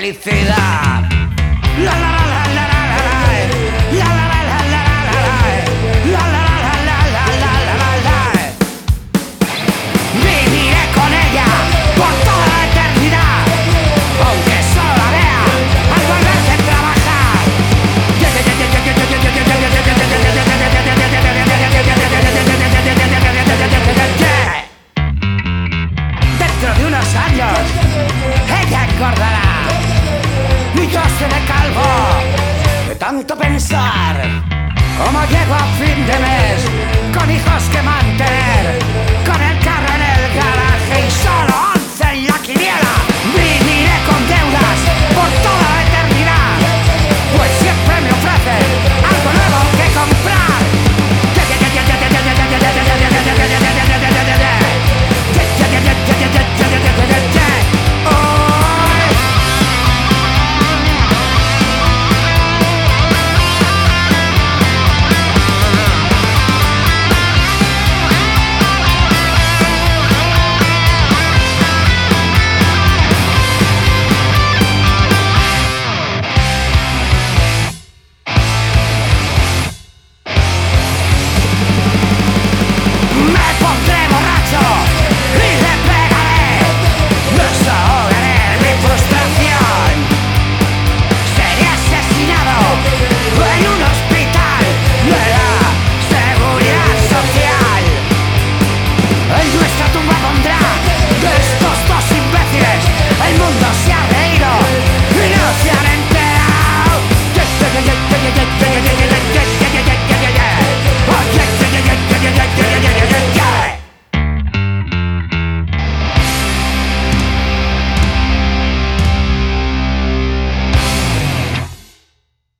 felicidad. La, la, la. los años Ella engordará Y yo seré calvo. De tanto pensar Cómo llego a fin de mes Con hijos que mantener